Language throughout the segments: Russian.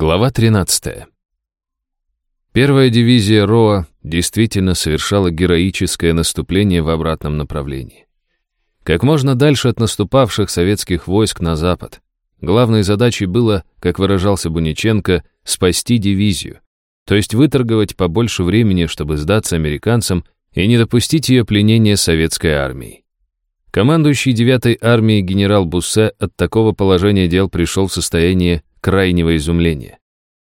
Глава 13. Первая дивизия РОА действительно совершала героическое наступление в обратном направлении. Как можно дальше от наступавших советских войск на запад. Главной задачей было, как выражался Буниченко, спасти дивизию, то есть выторговать побольше времени, чтобы сдаться американцам и не допустить ее пленения советской армией. Командующий 9-й армией генерал Буссе от такого положения дел пришел в состояние крайнего изумления.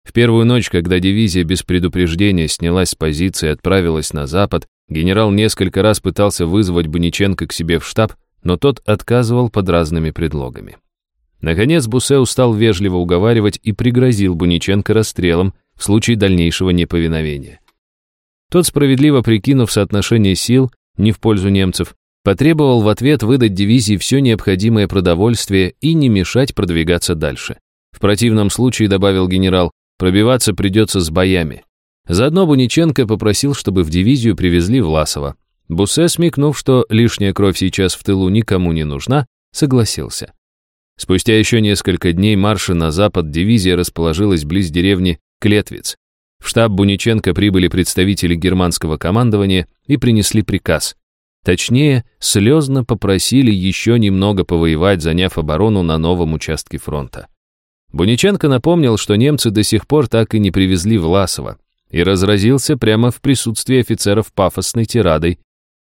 В первую ночь, когда дивизия без предупреждения снялась с позиции и отправилась на запад, генерал несколько раз пытался вызвать Буниченко к себе в штаб, но тот отказывал под разными предлогами. Наконец Бусе устал вежливо уговаривать и пригрозил Буниченко расстрелом в случае дальнейшего неповиновения. Тот, справедливо прикинув соотношение сил, не в пользу немцев, потребовал в ответ выдать дивизии все необходимое продовольствие и не мешать продвигаться дальше. В противном случае, добавил генерал, пробиваться придется с боями. Заодно Буниченко попросил, чтобы в дивизию привезли Власова. Буссе, смекнув, что лишняя кровь сейчас в тылу никому не нужна, согласился. Спустя еще несколько дней марша на запад дивизия расположилась близ деревни Клетвиц. В штаб Буниченко прибыли представители германского командования и принесли приказ. Точнее, слезно попросили еще немного повоевать, заняв оборону на новом участке фронта. Буниченко напомнил, что немцы до сих пор так и не привезли Власова, и разразился прямо в присутствии офицеров пафосной тирадой.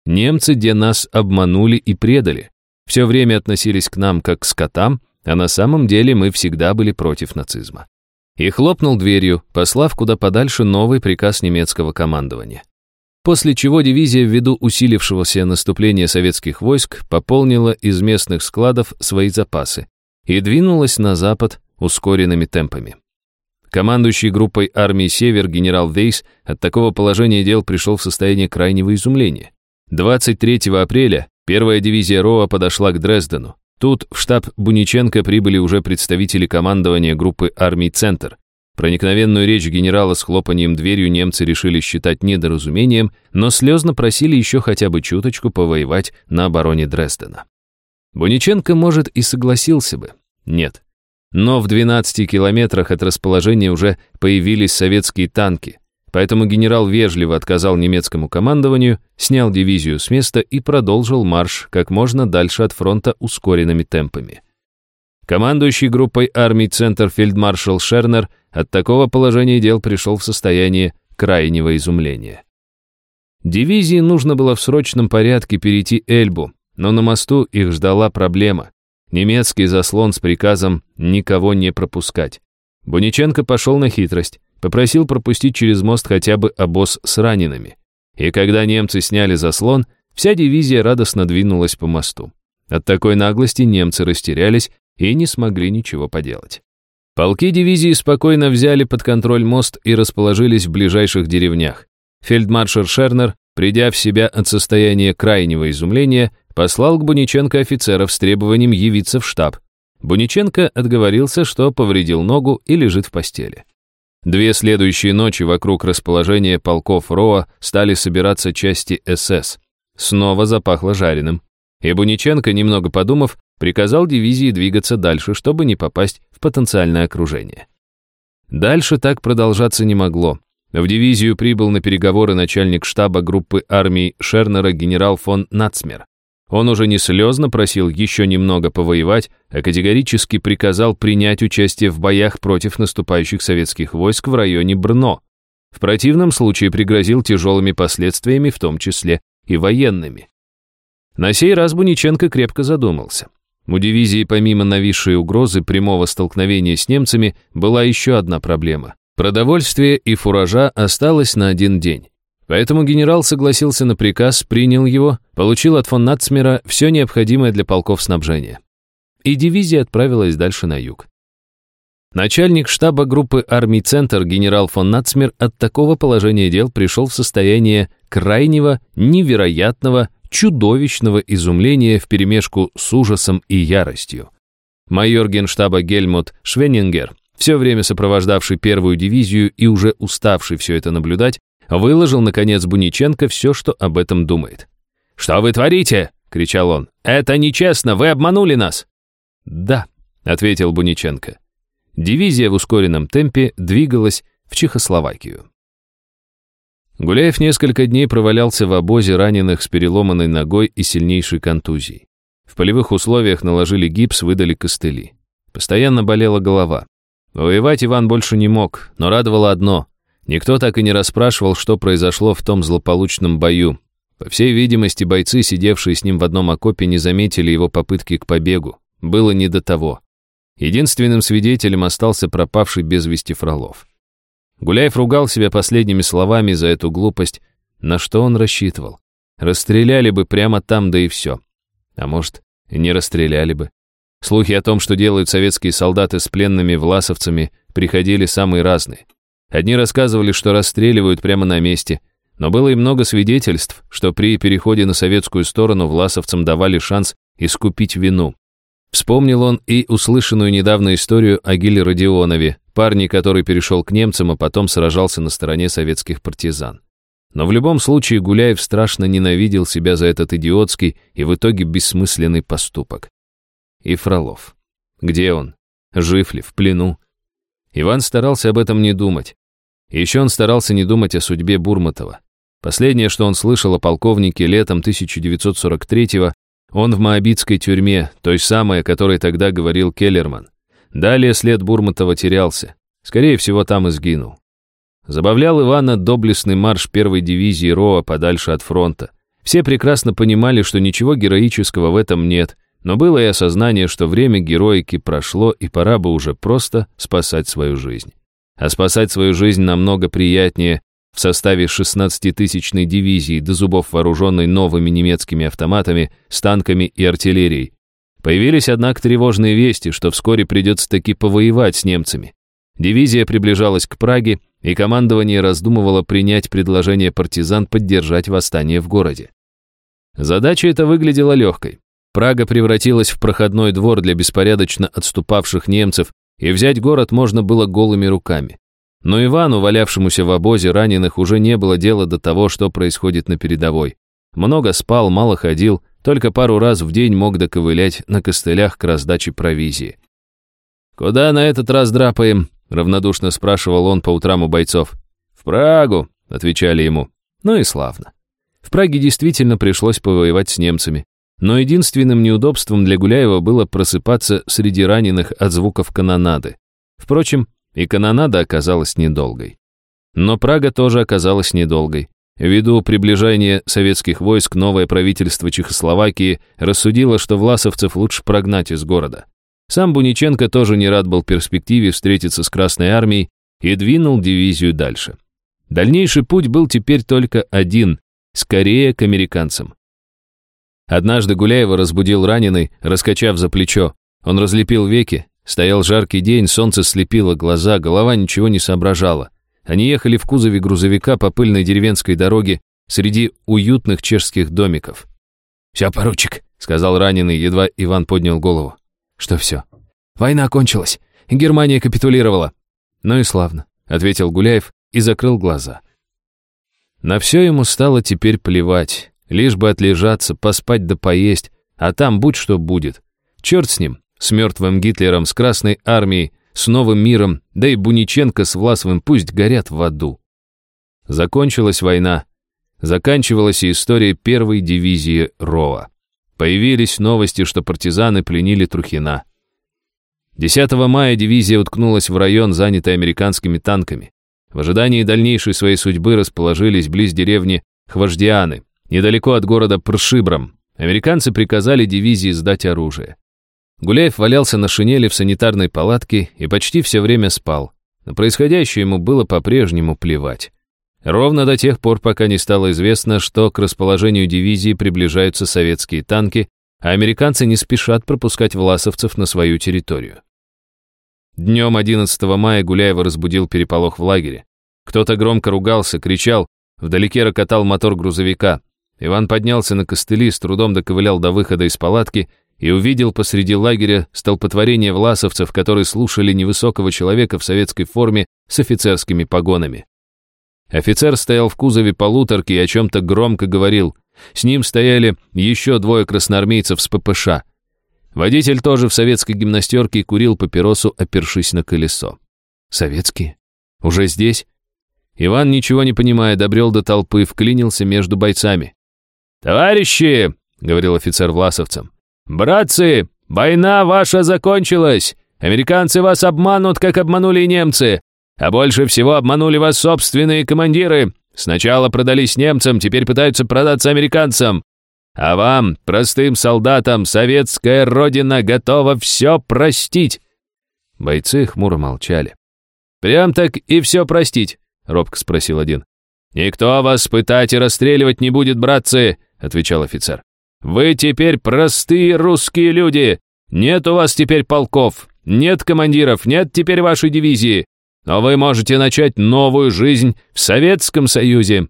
«Немцы, где нас обманули и предали, все время относились к нам как к скотам, а на самом деле мы всегда были против нацизма». И хлопнул дверью, послав куда подальше новый приказ немецкого командования. После чего дивизия ввиду усилившегося наступления советских войск пополнила из местных складов свои запасы и двинулась на запад, ускоренными темпами. Командующий группой армии «Север» генерал Вейс от такого положения дел пришел в состояние крайнего изумления. 23 апреля первая дивизия РОА подошла к Дрездену. Тут в штаб Буниченко прибыли уже представители командования группы армий «Центр». Проникновенную речь генерала с хлопанием дверью немцы решили считать недоразумением, но слезно просили еще хотя бы чуточку повоевать на обороне Дрездена. Буниченко, может, и согласился бы. Нет, но в 12 километрах от расположения уже появились советские танки, поэтому генерал вежливо отказал немецкому командованию, снял дивизию с места и продолжил марш как можно дальше от фронта ускоренными темпами. Командующий группой армий Центр фельдмаршал Шернер от такого положения дел пришел в состояние крайнего изумления. Дивизии нужно было в срочном порядке перейти Эльбу, но на мосту их ждала проблема. Немецкий заслон с приказом никого не пропускать. Буниченко пошел на хитрость, попросил пропустить через мост хотя бы обоз с ранеными. И когда немцы сняли заслон, вся дивизия радостно двинулась по мосту. От такой наглости немцы растерялись и не смогли ничего поделать. Полки дивизии спокойно взяли под контроль мост и расположились в ближайших деревнях. Фельдмаршал Шернер, придя в себя от состояния крайнего изумления, послал к Буниченко офицеров с требованием явиться в штаб. Буниченко отговорился, что повредил ногу и лежит в постели. Две следующие ночи вокруг расположения полков РОА стали собираться части СС. Снова запахло жареным. И Буниченко, немного подумав, приказал дивизии двигаться дальше, чтобы не попасть в потенциальное окружение. Дальше так продолжаться не могло. В дивизию прибыл на переговоры начальник штаба группы армий Шернера генерал фон Нацмер. Он уже не слезно просил еще немного повоевать, а категорически приказал принять участие в боях против наступающих советских войск в районе Брно. В противном случае пригрозил тяжелыми последствиями, в том числе и военными. На сей раз Буниченко крепко задумался. У дивизии помимо нависшей угрозы прямого столкновения с немцами была еще одна проблема. Продовольствие и фуража осталось на один день. Поэтому генерал согласился на приказ, принял его, получил от фон Нацмера все необходимое для полков снабжения. И дивизия отправилась дальше на юг. Начальник штаба группы армий «Центр» генерал фон Нацмер от такого положения дел пришел в состояние крайнего, невероятного, чудовищного изумления вперемешку с ужасом и яростью. Майор генштаба Гельмут Швенингер, все время сопровождавший первую дивизию и уже уставший все это наблюдать, Выложил, наконец, Буниченко все, что об этом думает. «Что вы творите?» — кричал он. «Это нечестно, вы обманули нас!» «Да», — ответил Буниченко. дивизия в ускоренном темпе двигалась в Чехословакию. Гуляев несколько дней провалялся в обозе раненых с переломанной ногой и сильнейшей контузией. В полевых условиях наложили гипс, выдали костыли. Постоянно болела голова. Воевать Иван больше не мог, но радовало одно. Никто так и не расспрашивал, что произошло в том злополучном бою. По всей видимости, бойцы, сидевшие с ним в одном окопе, не заметили его попытки к побегу. Было не до того. Единственным свидетелем остался пропавший без вести Фролов. Гуляев ругал себя последними словами за эту глупость. На что он рассчитывал? Расстреляли бы прямо там, да и все. А может, не расстреляли бы. Слухи о том, что делают советские солдаты с пленными власовцами, приходили самые разные. Одни рассказывали, что расстреливают прямо на месте, но было и много свидетельств, что при переходе на советскую сторону власовцам давали шанс искупить вину. Вспомнил он и услышанную недавно историю о Гиле Родионове, парне, который перешел к немцам, а потом сражался на стороне советских партизан. Но в любом случае Гуляев страшно ненавидел себя за этот идиотский и в итоге бессмысленный поступок. И Фролов. Где он? Жив ли, в плену? Иван старался об этом не думать. Еще он старался не думать о судьбе Бурматова. Последнее, что он слышал о полковнике летом 1943-го, он в Моабитской тюрьме, той самой, о которой тогда говорил Келлерман. Далее след Бурматова терялся. Скорее всего, там и сгинул. Забавлял Ивана доблестный марш первой дивизии РОА подальше от фронта. Все прекрасно понимали, что ничего героического в этом нет, но было и осознание, что время героики прошло, и пора бы уже просто спасать свою жизнь. А спасать свою жизнь намного приятнее в составе 16-тысячной дивизии до зубов вооруженной новыми немецкими автоматами, с танками и артиллерией. Появились, однако, тревожные вести, что вскоре придется таки повоевать с немцами. Дивизия приближалась к Праге, и командование раздумывало принять предложение партизан поддержать восстание в городе. Задача эта выглядела легкой. Прага превратилась в проходной двор для беспорядочно отступавших немцев, и взять город можно было голыми руками. Но Ивану, валявшемуся в обозе раненых, уже не было дела до того, что происходит на передовой. Много спал, мало ходил, только пару раз в день мог доковылять на костылях к раздаче провизии. «Куда на этот раз драпаем?» — равнодушно спрашивал он по утрам у бойцов. «В Прагу», — отвечали ему. Ну и славно. В Праге действительно пришлось повоевать с немцами. Но единственным неудобством для Гуляева было просыпаться среди раненых от звуков канонады. Впрочем, и канонада оказалась недолгой. Но Прага тоже оказалась недолгой. Ввиду приближения советских войск новое правительство Чехословакии рассудило, что власовцев лучше прогнать из города. Сам Буниченко тоже не рад был перспективе встретиться с Красной армией и двинул дивизию дальше. Дальнейший путь был теперь только один – скорее к американцам. Однажды Гуляева разбудил раненый, раскачав за плечо. Он разлепил веки. Стоял жаркий день, солнце слепило глаза, голова ничего не соображала. Они ехали в кузове грузовика по пыльной деревенской дороге среди уютных чешских домиков. «Все, поручик», — сказал раненый, едва Иван поднял голову. «Что все?» «Война кончилась. Германия капитулировала». «Ну и славно», — ответил Гуляев и закрыл глаза. На все ему стало теперь плевать. Лишь бы отлежаться, поспать да поесть, а там будь что будет. Черт с ним, с мертвым Гитлером, с Красной Армией, с Новым миром, да и Буниченко с Власовым пусть горят в аду. Закончилась война. Заканчивалась и история первой дивизии РОА. Появились новости, что партизаны пленили Трухина. 10 мая дивизия уткнулась в район, занятый американскими танками. В ожидании дальнейшей своей судьбы расположились близ деревни Хвождианы, Недалеко от города Пршибром американцы приказали дивизии сдать оружие. Гуляев валялся на шинели в санитарной палатке и почти все время спал. На происходящее ему было по-прежнему плевать. Ровно до тех пор, пока не стало известно, что к расположению дивизии приближаются советские танки, а американцы не спешат пропускать власовцев на свою территорию. Днем 11 мая Гуляева разбудил переполох в лагере. Кто-то громко ругался, кричал, вдалеке рокотал мотор грузовика. Иван поднялся на костыли, с трудом доковылял до выхода из палатки и увидел посреди лагеря столпотворение власовцев, которые слушали невысокого человека в советской форме с офицерскими погонами. Офицер стоял в кузове полуторки и о чем-то громко говорил. С ним стояли еще двое красноармейцев с ППШ. Водитель тоже в советской гимнастерке курил папиросу, опершись на колесо. Советские? Уже здесь? Иван, ничего не понимая, добрел до толпы, вклинился между бойцами. «Товарищи!» — говорил офицер власовцам. «Братцы, война ваша закончилась! Американцы вас обманут, как обманули немцы! А больше всего обманули вас собственные командиры! Сначала продались немцам, теперь пытаются продаться американцам! А вам, простым солдатам, советская родина готова все простить!» Бойцы хмуро молчали. «Прям так и все простить?» — робко спросил один. «Никто вас пытать и расстреливать не будет, братцы!» — отвечал офицер. «Вы теперь простые русские люди! Нет у вас теперь полков, нет командиров, нет теперь вашей дивизии, но вы можете начать новую жизнь в Советском Союзе!»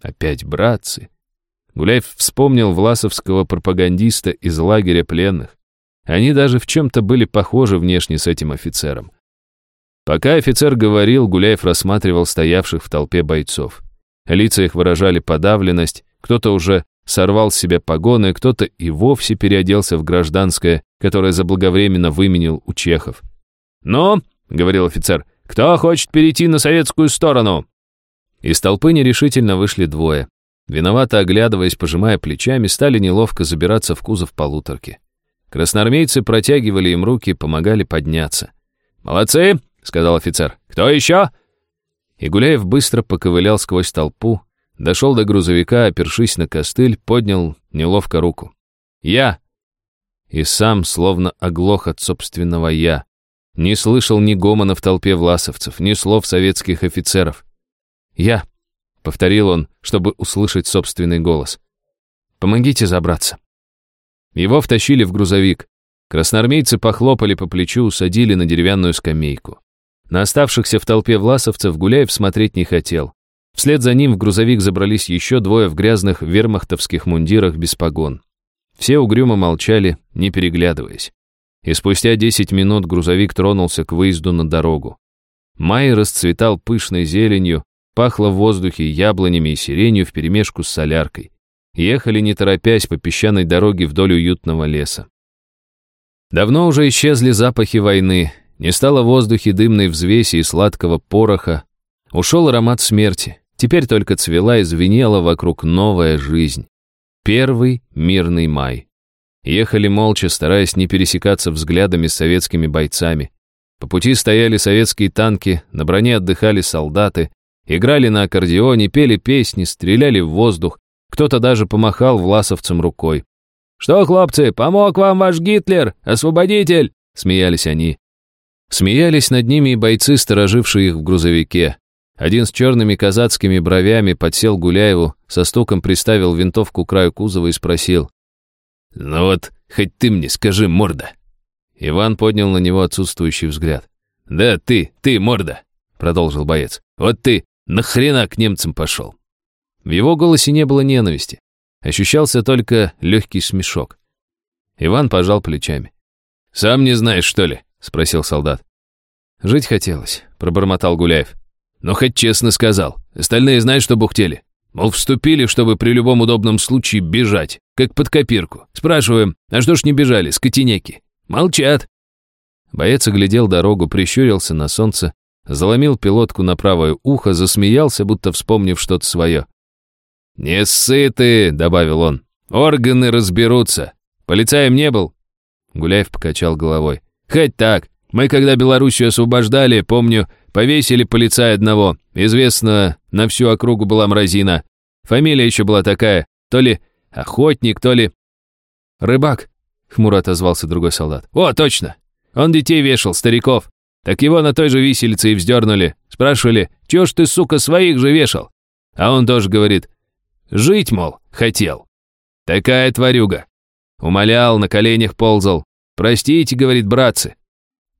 Опять братцы. Гуляев вспомнил власовского пропагандиста из лагеря пленных. Они даже в чем-то были похожи внешне с этим офицером. Пока офицер говорил, Гуляев рассматривал стоявших в толпе бойцов. Лица их выражали подавленность, кто-то уже сорвал с себя погоны, кто-то и вовсе переоделся в гражданское, которое заблаговременно выменил у чехов. «Ну», — говорил офицер, — «кто хочет перейти на советскую сторону?» Из толпы нерешительно вышли двое. Виновато оглядываясь, пожимая плечами, стали неловко забираться в кузов полуторки. Красноармейцы протягивали им руки, помогали подняться. «Молодцы!» сказал офицер. «Кто еще?» И Гуляев быстро поковылял сквозь толпу, дошел до грузовика, опершись на костыль, поднял неловко руку. «Я!» И сам словно оглох от собственного «я». Не слышал ни гомона в толпе власовцев, ни слов советских офицеров. «Я!» — повторил он, чтобы услышать собственный голос. «Помогите забраться». Его втащили в грузовик. Красноармейцы похлопали по плечу, усадили на деревянную скамейку. На оставшихся в толпе власовцев Гуляев смотреть не хотел. Вслед за ним в грузовик забрались еще двое в грязных вермахтовских мундирах без погон. Все угрюмо молчали, не переглядываясь. И спустя 10 минут грузовик тронулся к выезду на дорогу. Май расцветал пышной зеленью, пахло в воздухе яблонями и сиренью вперемешку с соляркой. Ехали не торопясь по песчаной дороге вдоль уютного леса. Давно уже исчезли запахи войны, не стало в воздухе дымной взвеси и сладкого пороха. Ушел аромат смерти. Теперь только цвела и звенела вокруг новая жизнь. Первый мирный май. Ехали молча, стараясь не пересекаться взглядами с советскими бойцами. По пути стояли советские танки, на броне отдыхали солдаты, играли на аккордеоне, пели песни, стреляли в воздух, кто-то даже помахал власовцам рукой. «Что, хлопцы, помог вам ваш Гитлер, освободитель?» — смеялись они. Смеялись над ними и бойцы, сторожившие их в грузовике. Один с черными казацкими бровями подсел Гуляеву, со стуком приставил винтовку к краю кузова и спросил. «Ну вот, хоть ты мне скажи, морда!» Иван поднял на него отсутствующий взгляд. «Да ты, ты, морда!» — продолжил боец. «Вот ты нахрена к немцам пошел?» В его голосе не было ненависти. Ощущался только легкий смешок. Иван пожал плечами. «Сам не знаешь, что ли?» — спросил солдат. «Жить хотелось», — пробормотал Гуляев. «Но хоть честно сказал. Остальные знают, что бухтели. Мол, вступили, чтобы при любом удобном случае бежать, как под копирку. Спрашиваем, а что ж не бежали, скотинеки? Молчат». Боец оглядел дорогу, прищурился на солнце, заломил пилотку на правое ухо, засмеялся, будто вспомнив что-то свое. «Не сыты», — добавил он. «Органы разберутся. Полицаем не был?» Гуляев покачал головой. Хоть так. Мы, когда Белоруссию освобождали, помню, повесили полицая одного. Известно, на всю округу была мразина. Фамилия еще была такая. То ли охотник, то ли... Рыбак, хмуро отозвался другой солдат. О, точно. Он детей вешал, стариков. Так его на той же виселице и вздернули. Спрашивали, чё ж ты, сука, своих же вешал? А он тоже говорит, жить, мол, хотел. Такая тварюга. Умолял, на коленях ползал. «Простите», — говорит, братцы.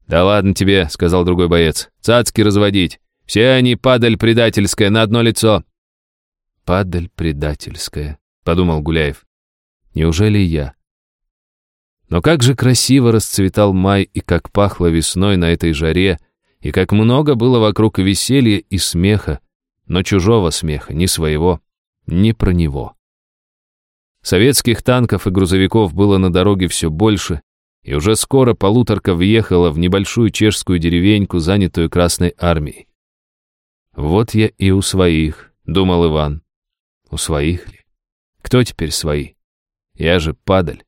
«Да ладно тебе», — сказал другой боец, — «цацки разводить. Все они падаль предательская на одно лицо». «Падаль предательская», — подумал Гуляев. «Неужели я?» Но как же красиво расцветал май и как пахло весной на этой жаре, и как много было вокруг веселья и смеха, но чужого смеха, не своего, не про него. Советских танков и грузовиков было на дороге все больше, и уже скоро полуторка въехала в небольшую чешскую деревеньку, занятую Красной Армией. «Вот я и у своих», — думал Иван. «У своих ли? Кто теперь свои? Я же падаль».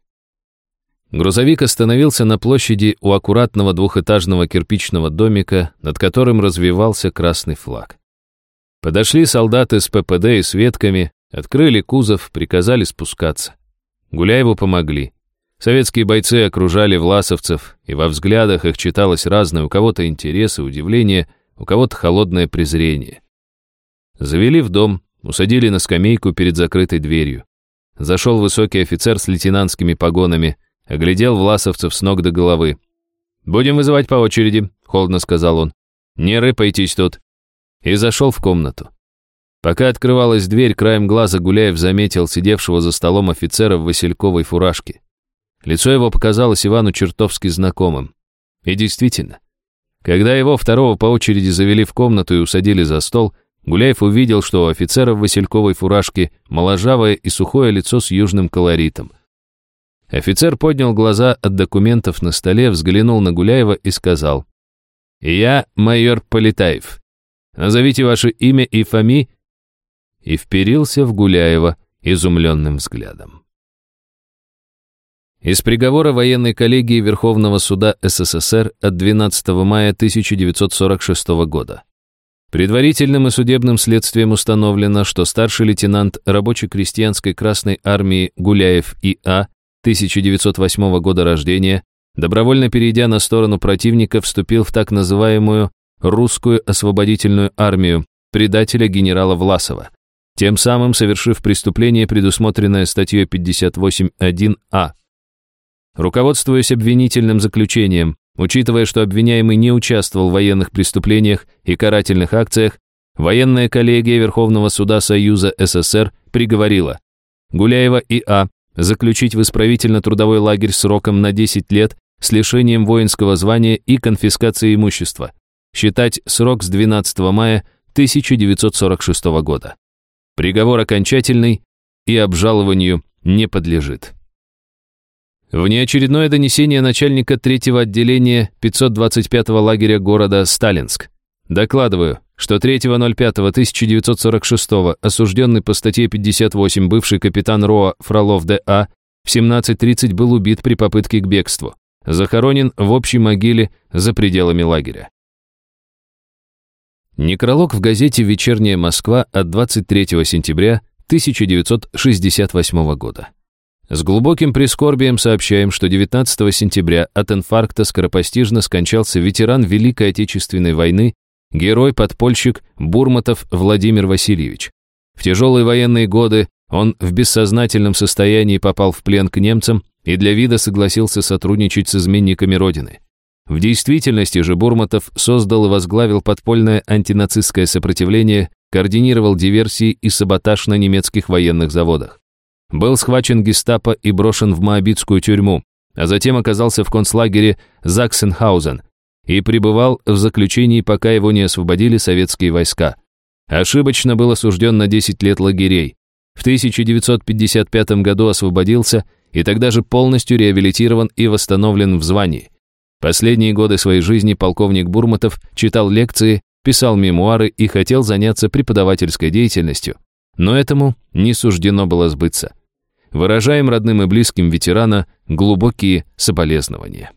Грузовик остановился на площади у аккуратного двухэтажного кирпичного домика, над которым развивался красный флаг. Подошли солдаты с ППД и с ветками, открыли кузов, приказали спускаться. Гуляеву помогли. Советские бойцы окружали власовцев, и во взглядах их читалось разное, у кого-то интерес и удивление, у кого-то холодное презрение. Завели в дом, усадили на скамейку перед закрытой дверью. Зашел высокий офицер с лейтенантскими погонами — Оглядел власовцев с ног до головы. «Будем вызывать по очереди», — холодно сказал он. «Не рыпайтесь тут». И зашел в комнату. Пока открывалась дверь, краем глаза Гуляев заметил сидевшего за столом офицера в васильковой фуражке. Лицо его показалось Ивану чертовски знакомым. И действительно, когда его второго по очереди завели в комнату и усадили за стол, Гуляев увидел, что у офицера в васильковой фуражке моложавое и сухое лицо с южным колоритом. Офицер поднял глаза от документов на столе, взглянул на Гуляева и сказал. «Я майор Полетаев. Назовите ваше имя и фами...» И вперился в Гуляева изумленным взглядом. Из приговора военной коллегии Верховного суда СССР от 12 мая 1946 года. Предварительным и судебным следствием установлено, что старший лейтенант рабоче-крестьянской Красной Армии Гуляев И.А. 1908 года рождения, добровольно перейдя на сторону противника, вступил в так называемую русскую освободительную армию предателя генерала Власова, тем самым совершив преступление, предусмотренное статьей 58.1а. Руководствуясь обвинительным заключением, учитывая, что обвиняемый не участвовал в военных преступлениях и карательных акциях, военная коллегия Верховного суда Союза СССР приговорила Гуляева И.А заключить в исправительно-трудовой лагерь сроком на 10 лет с лишением воинского звания и конфискацией имущества. Считать срок с 12 мая 1946 года. Приговор окончательный и обжалованию не подлежит. Внеочередное донесение начальника третьего отделения 525-го лагеря города Сталинск. Докладываю, что 3.05.1946 осужденный по статье 58 бывший капитан РОА Фролов Д.А. в 17.30 был убит при попытке к бегству. Захоронен в общей могиле за пределами лагеря. Некролог в газете «Вечерняя Москва» от 23 сентября 1968 года. С глубоким прискорбием сообщаем, что 19 сентября от инфаркта скоропостижно скончался ветеран Великой Отечественной войны герой-подпольщик Бурматов Владимир Васильевич. В тяжелые военные годы он в бессознательном состоянии попал в плен к немцам и для вида согласился сотрудничать с изменниками Родины. В действительности же Бурматов создал и возглавил подпольное антинацистское сопротивление, координировал диверсии и саботаж на немецких военных заводах. Был схвачен гестапо и брошен в Моабитскую тюрьму, а затем оказался в концлагере Заксенхаузен, и пребывал в заключении, пока его не освободили советские войска. Ошибочно был осужден на 10 лет лагерей. В 1955 году освободился и тогда же полностью реабилитирован и восстановлен в звании. Последние годы своей жизни полковник Бурматов читал лекции, писал мемуары и хотел заняться преподавательской деятельностью. Но этому не суждено было сбыться. Выражаем родным и близким ветерана глубокие соболезнования.